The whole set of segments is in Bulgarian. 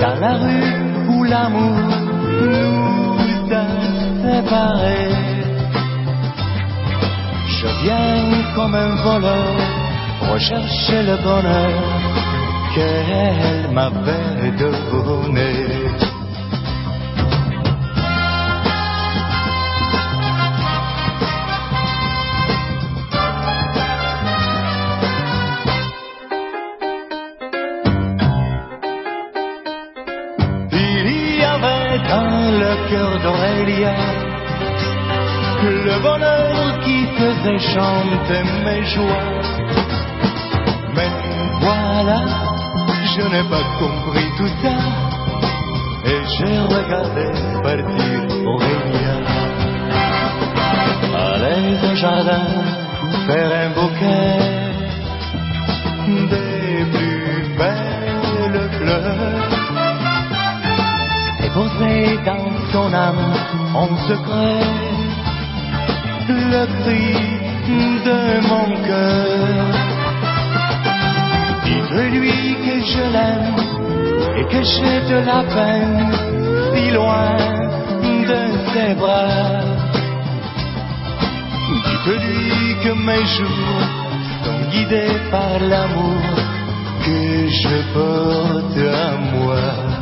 dans la rue où l'amour nous a séparés. Je viens comme un voleur rechercher le bonheur qu'elle m'avait donné. Chanter mes joies. Mais voilà, je n'ai pas compris tout ça. Et j'ai regardé partir Aurélia. Aller au jardin faire un bouquet des plus belles fleurs et poser dans son âme en secret le cri de mon cœur. Dites-lui que je l'aime et que j'ai de la peine si loin de ses bras. Dites-lui que mes jours sont guidés par l'amour que je porte à moi.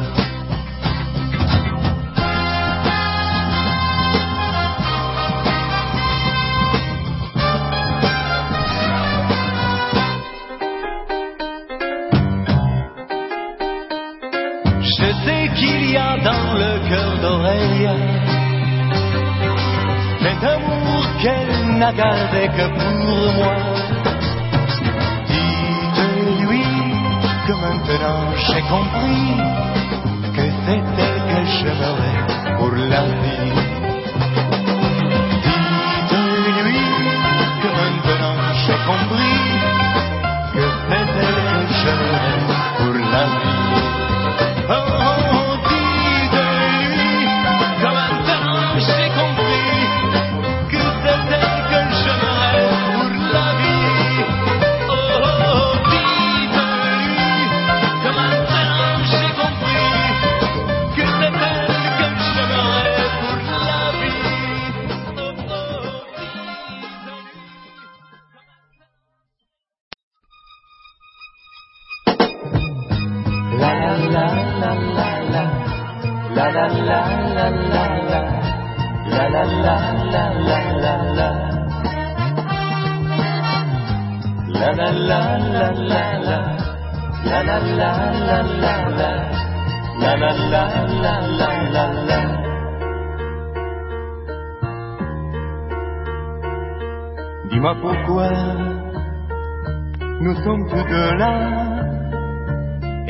N'a gardé que pour moi. Dites-lui que maintenant j'ai compris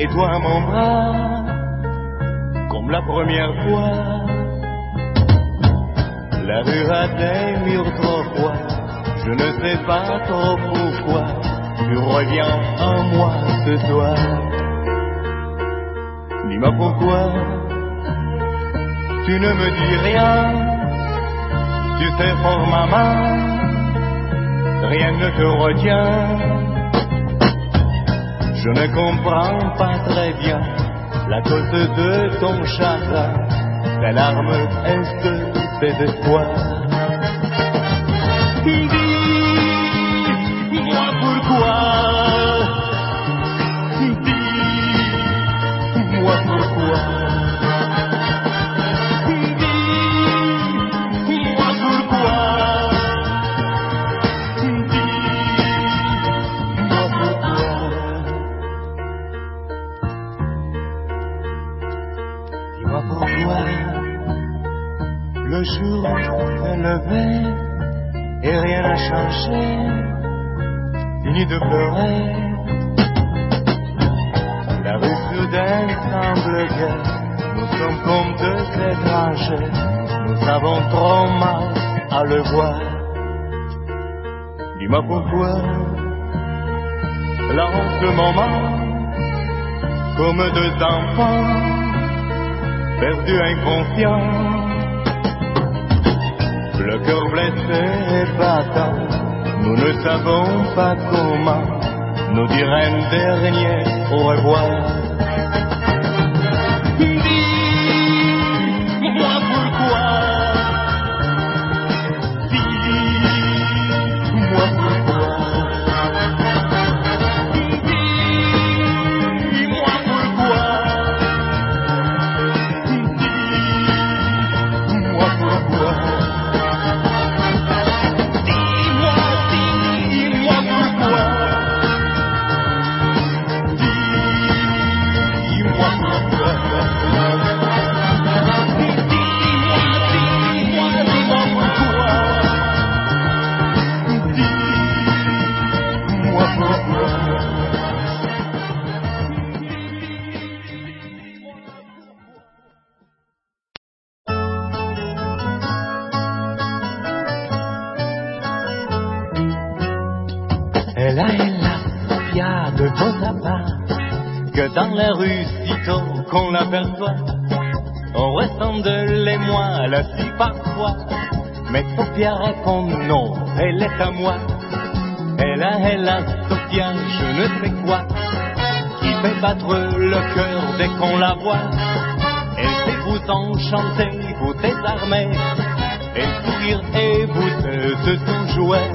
et toi mon bras, comme la première fois. La rue a des murs trop froids, je ne sais pas trop pourquoi, tu reviens en moi ce soir. Dis-moi pourquoi, tu ne me dis rien, tu sais fort maman, rien ne te retient. Je ne comprends pas très bien la cause de ton chagrin. Tes larmes, est-ce que deux enfants perdus inconscients le cœur dès qu'on la voit. Elle sait vous enchanter, vous désarmer, et sourire et vous se son jouet.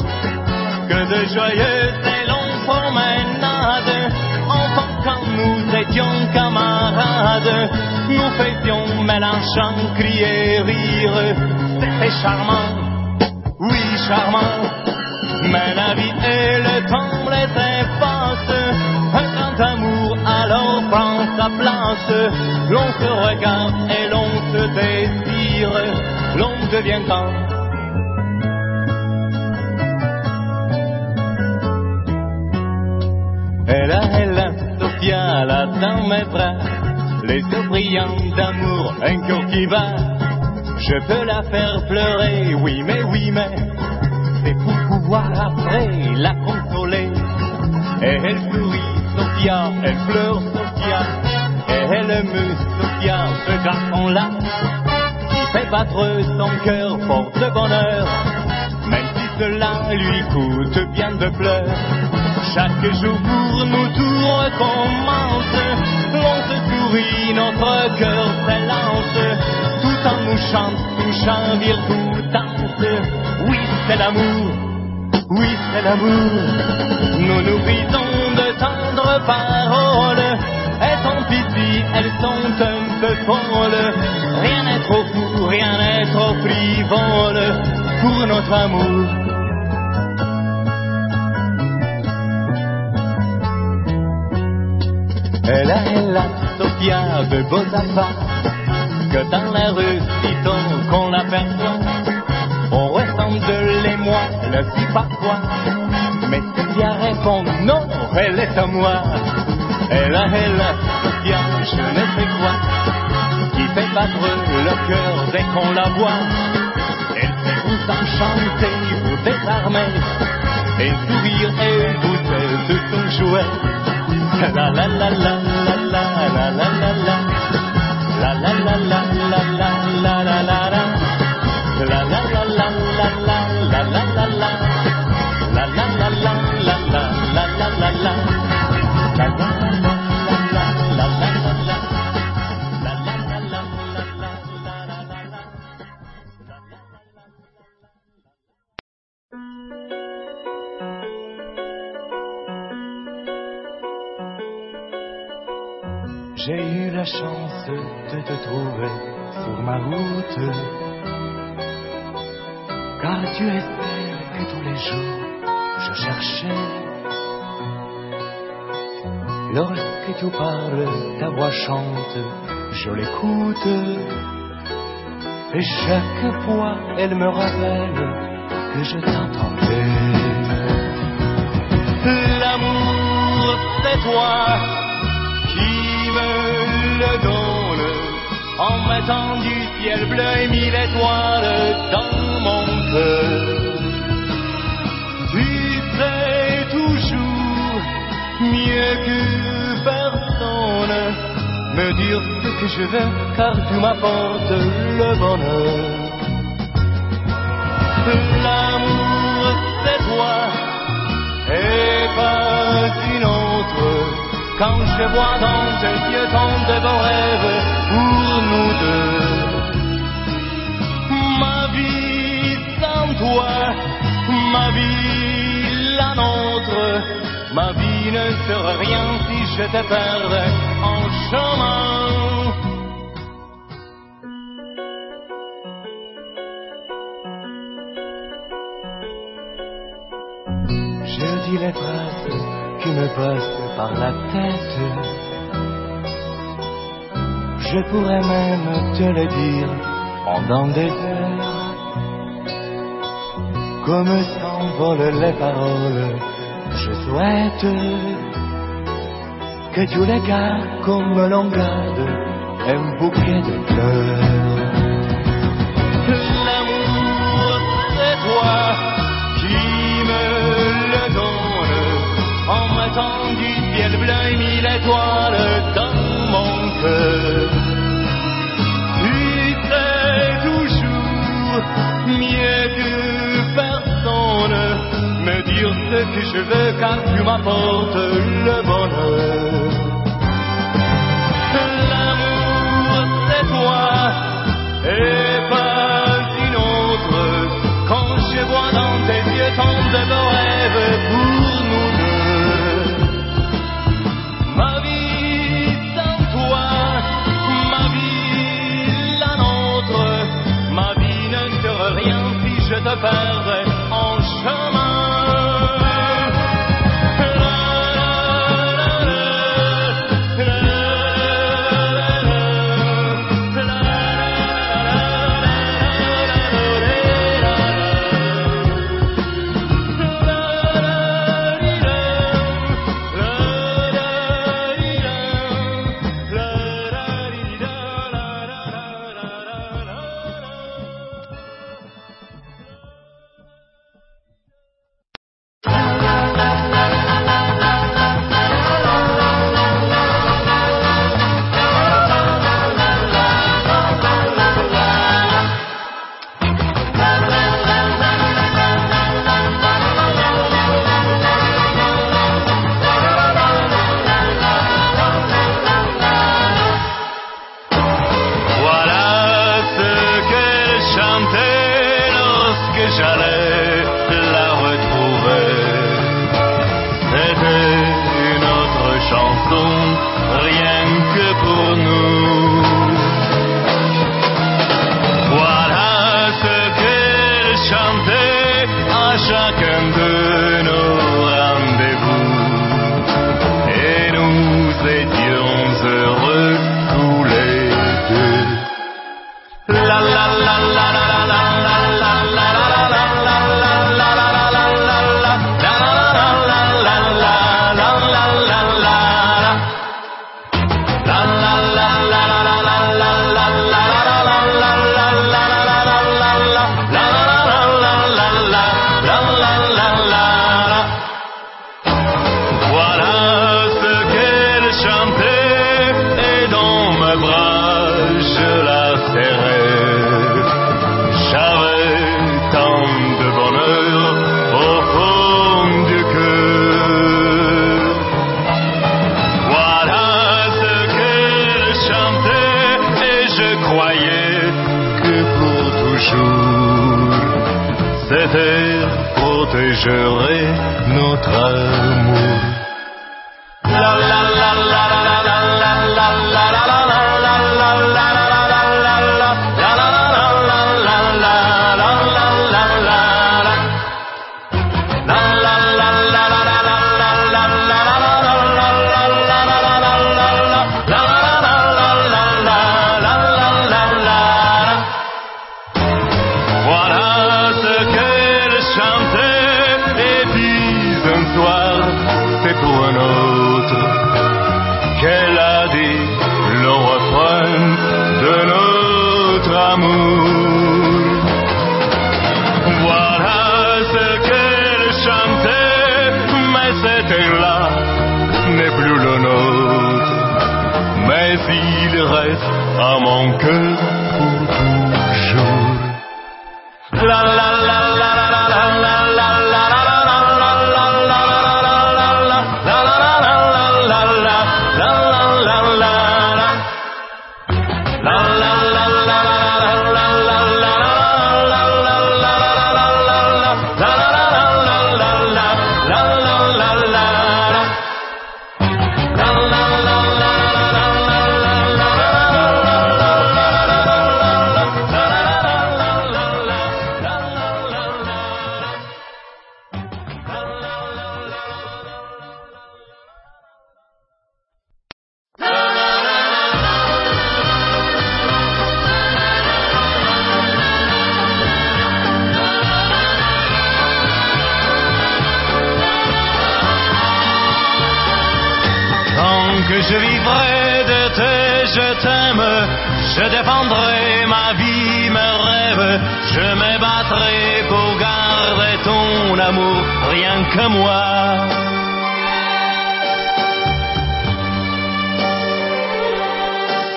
Que de joyeux et longues promenades, enfants quand nous étions camarades, nous faisions mélangeant, crier, rire, c'était charmant, oui charmant, mais la vie et le temps les sa place, l'on se regarde et l'on se désire, l'on devient grand. Elle a, elle a, Sophia, là dans mes bras, les yeux brillants d'amour, un cœur qui. Je peux la faire pleurer, oui, mais oui, mais c'est pour pouvoir après la consoler. Et elle sourit, Sophia, elle pleure, Sophia, et elle aime, Sophia, ce garçon-là, qui fait battre son cœur fort de bonheur, même si cela lui coûte bien de pleurs. Chaque jour pour nous tout recommence. On se sourit, notre cœur s'élance. Tout en nous chante, tout chavire, tout danse. Oui, c'est l'amour. Oui, c'est l'amour. Nous nous brisons de tendres paroles. Rien n'est trop fou, rien n'est trop frivole pour notre amour. Elle a, elle a, Sophia de beaux que dans la rue, sitôt qu'on l'aperçoit, on ressemble de l'émoi, le si parfois. Mais Sophia répond non, elle est à moi. Elle a, elle Sophia, je ne battre le cœur dès qu'on la voit. Elle sait vous enchanter, vous désarmer, et sourire et vous de son jouet la la la la la la la la la la la la la car tu es que tous les jours je cherchais. Lorsque tu parles, ta voix chante, je l'écoute. Et chaque fois, elle me rappelle que je t'entendais. L'amour, c'est toi qui me le donne en mettant du ciel bleu et mille étoiles dans mon cœur. Tu sais toujours mieux que personne me dire je veux, car tu m'apportes le bonheur. L'amour, c'est toi, et pas une autre. Quand je vois dans tes yeux tant de beaux rêves pour nous deux. Ma vie sans toi, ma vie la nôtre, ma vie ne serait rien si je te perdais en chemin. Les phrases qui me passent par la tête. Je pourrais même te le dire pendant des heures. Comme s'envolent les paroles, je souhaite que tous les gars comme l'on garde un bouquet de fleurs. En mettant du ciel bleu mille étoiles dans mon cœur. Tu sais toujours mieux que personne me dire ce que je veux car tu m'apportes le bonheur. L'amour, c'est toi et pas une autre. Quand je vois dans tes yeux tant de beaux rêves pour je te perdrais and the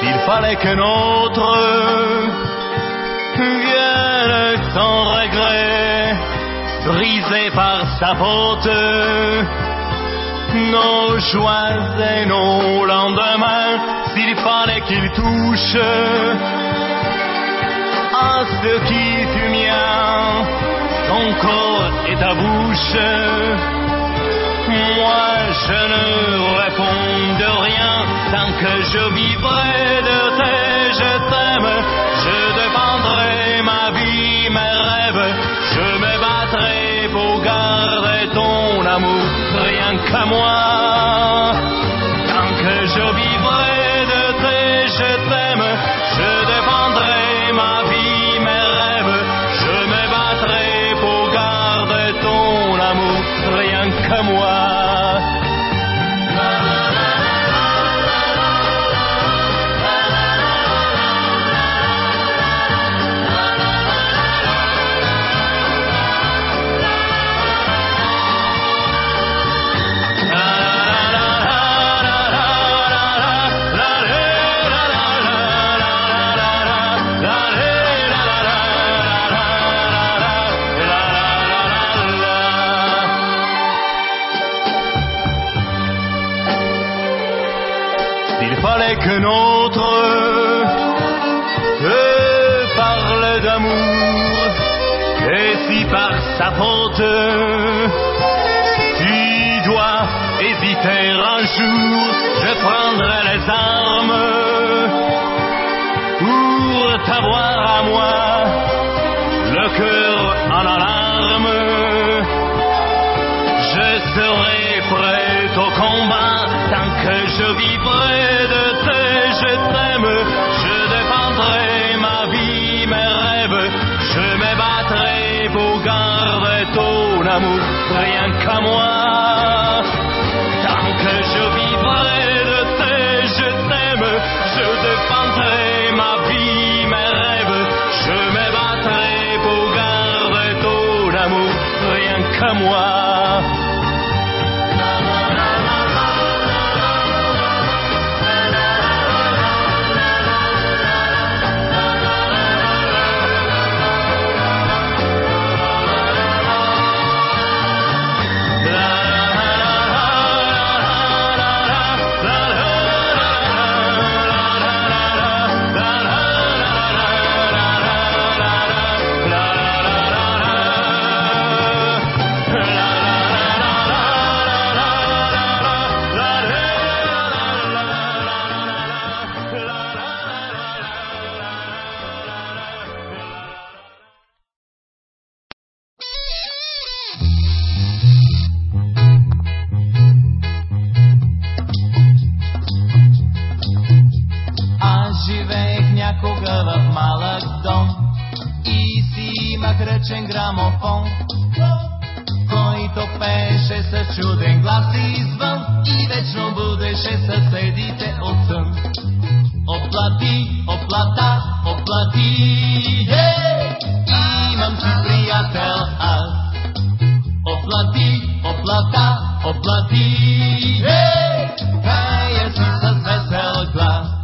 S'il fallait que notre vienne sans regret, brisé par sa faute, nos joies et nos lendemains, s'il fallait qu'ils touchent à ce qui fut mien, ton corps et ta bouche. Moi, je ne réponds de rien tant que je vivrai de tes je t'aime. Je défendrai ma vie, mes rêves, je me battrai pour garder ton amour, rien qu'à moi. Tant que je vivrai amour, rien qu'à moi. така кръчен грамофон, който пеше с чуден глас извън и вечно будеше съседите от сън. Оплати, оплата, оплати, е! имам си приятел аз. Оплати, оплата, оплати, е! пея си с весел глас.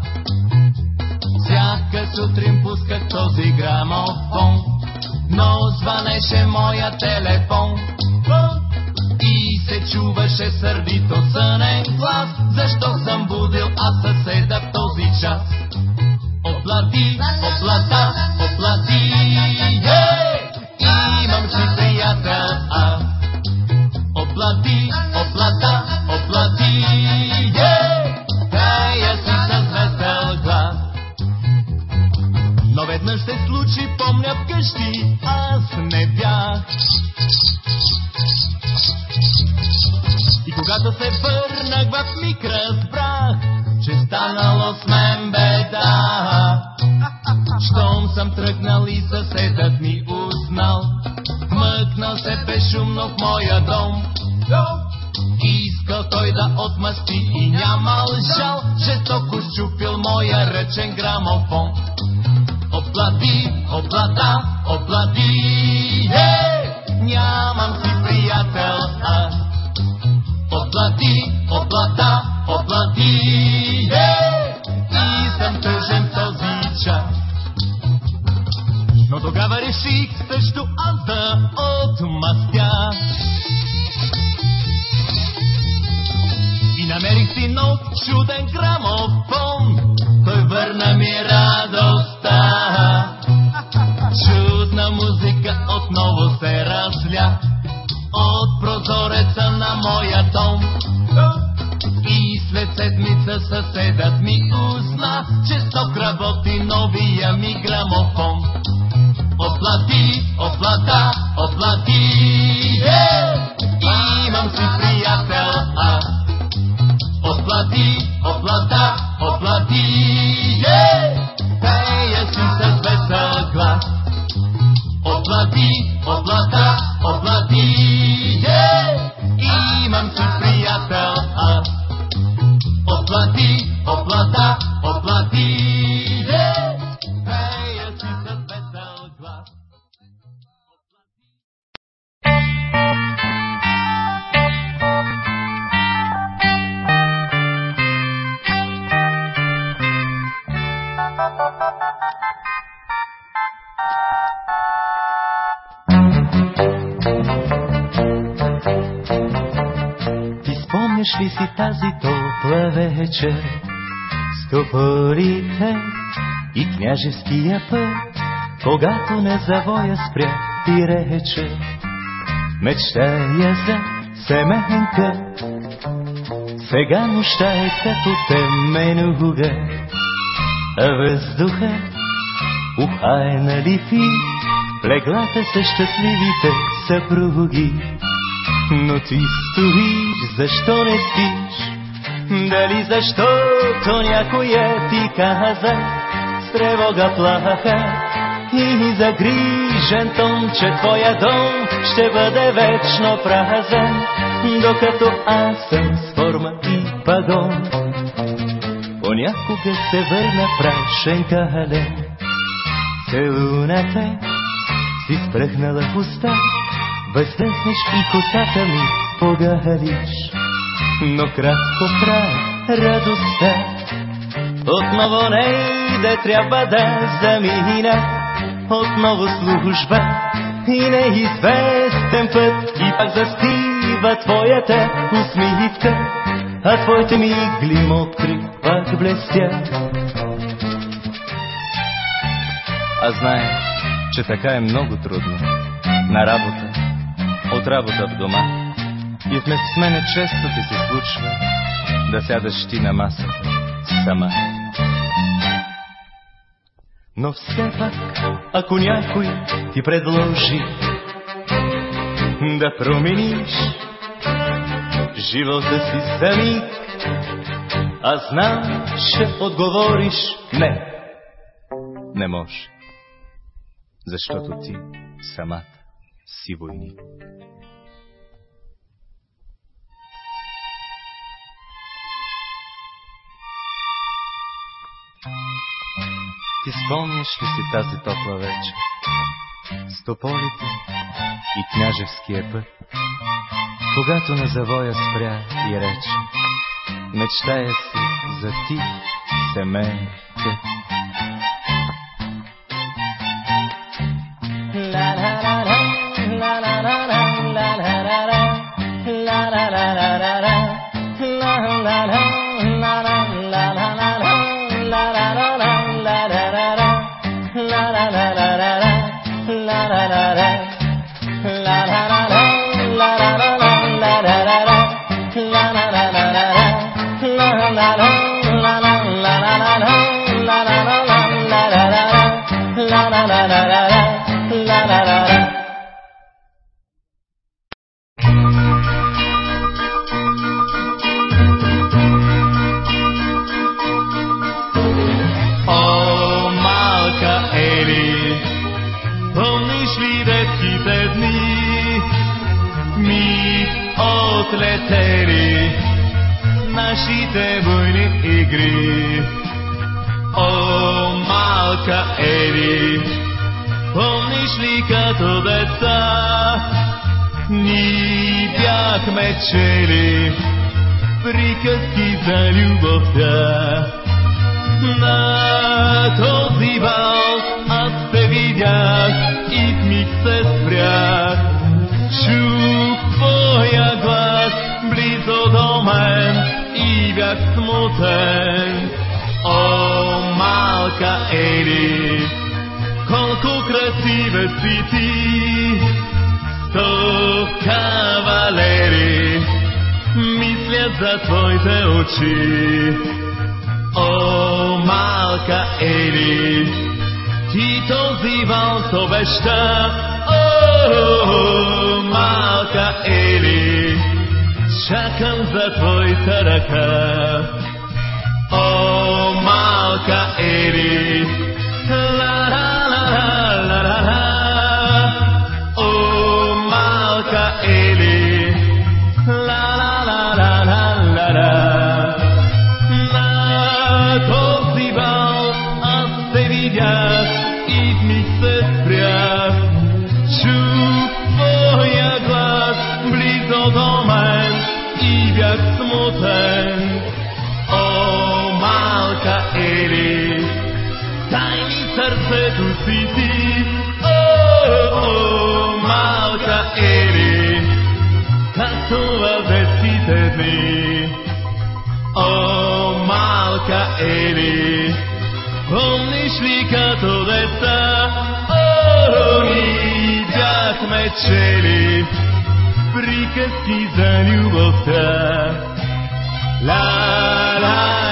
Всяка сутрин пусках този грамофон, звънеше моя телефон. И се чуваше сърдито сънен глас, защо съм будил аз съседа в този час. Оплати, оплата, мъкнал се безшумно в моя дом. Искал той да отмъсти и нямал жал, жестоко щупил моя ръчен грамофон. Оплати, оплата, оплати, е! Нямам си приятел аз. Оплати, оплата, оплати, е! И съм тъжен Но тогава реших също аз да отмъстя. И намерих си нов чуден грамофон. Той върна ми радостта. Чудна музика отново се разля от прозореца на моя дом. И след седмица съседът ми узна, че сток работи новия ми грамофон. Оплати, оплата, оплати! Имам си приятел аз. Оплати, оплата, оплати, е! Пея си с весел глас. Оплати, оплата, оплати! Имам си вечер с и княжеския път, когато на завоя спря и рече мечтая за семенка. Сега нощта е като теменуга, а въздуха уха е налити, леглата са щастливите съпруги. Но ти стоиш, защо не спиш? Дали защото някоя ти каза с тревога плаха. И загрижен тон, че твоя дом ще бъде вечно празен, докато аз съм с форма и пагон. Понякога се върна прашен кален, целуната си спръхнала в Въздъхнеш и косата ми погалиш, но кратко край радостта. Отново не да трябва да замина, отново служба и неизвестен път. И пак застива твоята усмивка, а твоите мигли мокри пак блестят. Аз знае, че така е много трудно. На работа, от работа в дома. И вместо с мене често ти се случва да сядаш ти на масата сама. Но все пак, ако някой ти предложи да промениш живота си за миг, аз знам, ще отговориш не. Не може, защото ти самата си войник. Ти ли си тази топла вечер? С тополите и княжевския път, когато на завоя спря и рече, мечтая си за ти, семейка. Малка Ели, помниш ли като деца? Ни бяхме чели приказки за любовта. На този бал аз те видях и в миг се спрях. Чух твоя глас близо до мен и бях смутен. О, малка Ели, колко красива си ти, сто кавалери мислят за твоите очи. О, малка Ели, ти този валс обеща. О, малка Ели, чакам за твоята ръка. О, О, малка Ели, ла-ла-ла-ла-ла-ла. На този бал аз те видях и в миг се и бях смутен. Ми сърцето си ти. О, о, малка Ели, както в детските дни. Приказки за любовта. Ла, ла,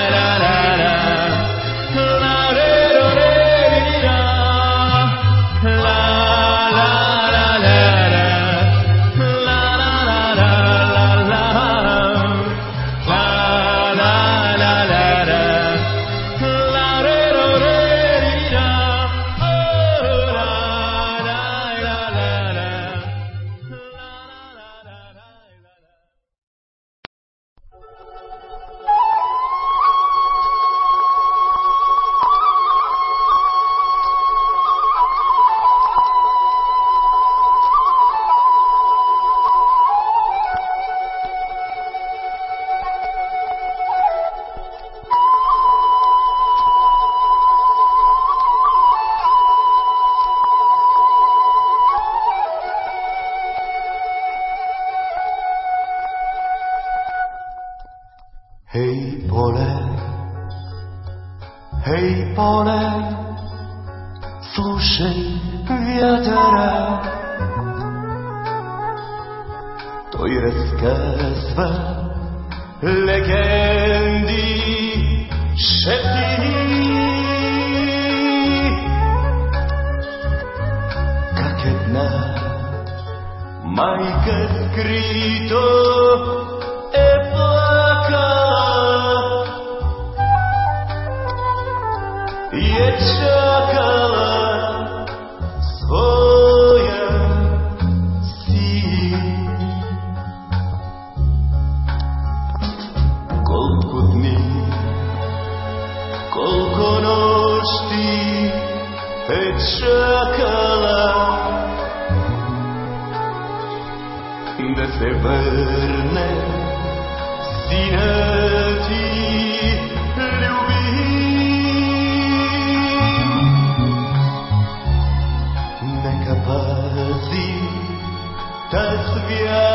да се върне синът ти любим. Нека пази таз вяра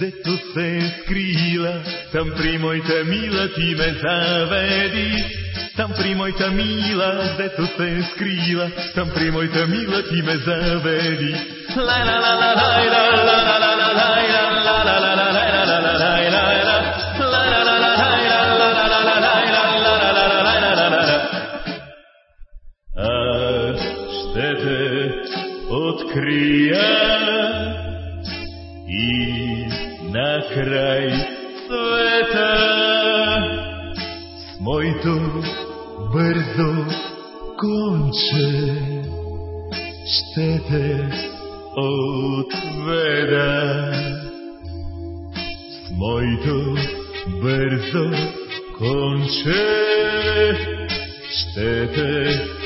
Зето се е скрила, там при моята мила ти ме заведи. Там при моята мила, зето се е скрила, там при моята мила ти ме заведи. Лай, ла, ла, ла, лай, ла, ла, ла, ла. Край света. С моето бързо конче ще те отведа. С моето бързо конче ще те отведа.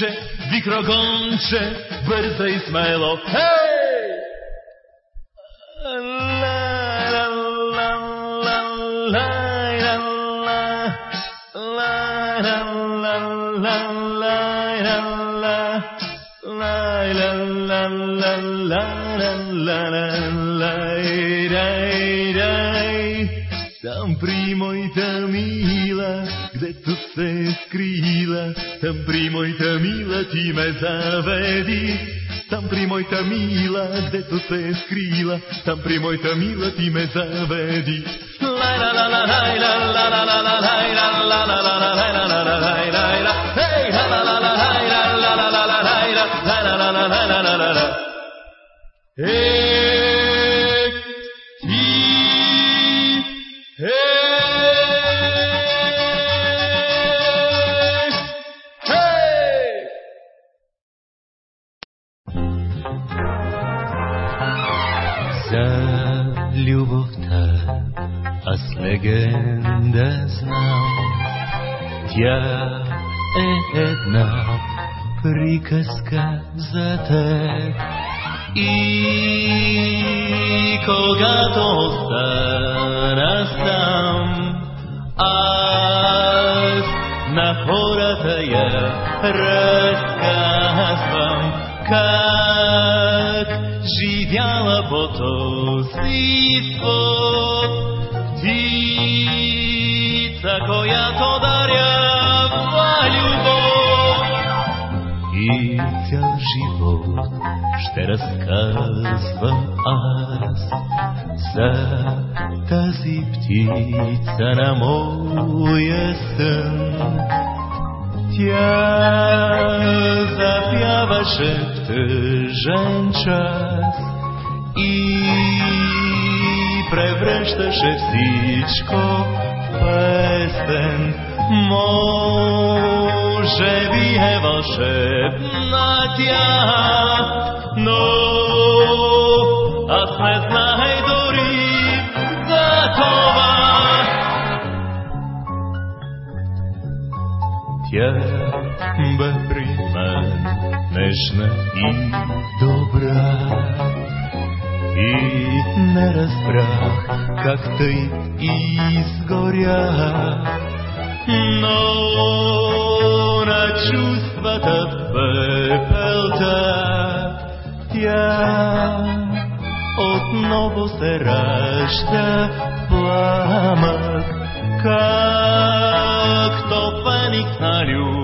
Конче, викрогонче, бързай смело, хей! Ти ме заведи. Там при моята мила, гдето се скрила, там при моята мила ти ме заведи. Ek аз легенда знам. Тя е една приказка за теб. И когато остана сам, аз на хората я разказвам, как живяла по този свод която дарява любов и цял живот ще разказвам аз за тази птица на моя сън. Тя запяваше в тъжен час и превръщаше всичко в. Може би е вълшебна тя, но аз не знаех дори за това. Тя бе при мен нежна и добра. И не разбрах как тъй изгоря, но на чувствата в пепелта тя отново се ражда пламък, както феникс на любовта.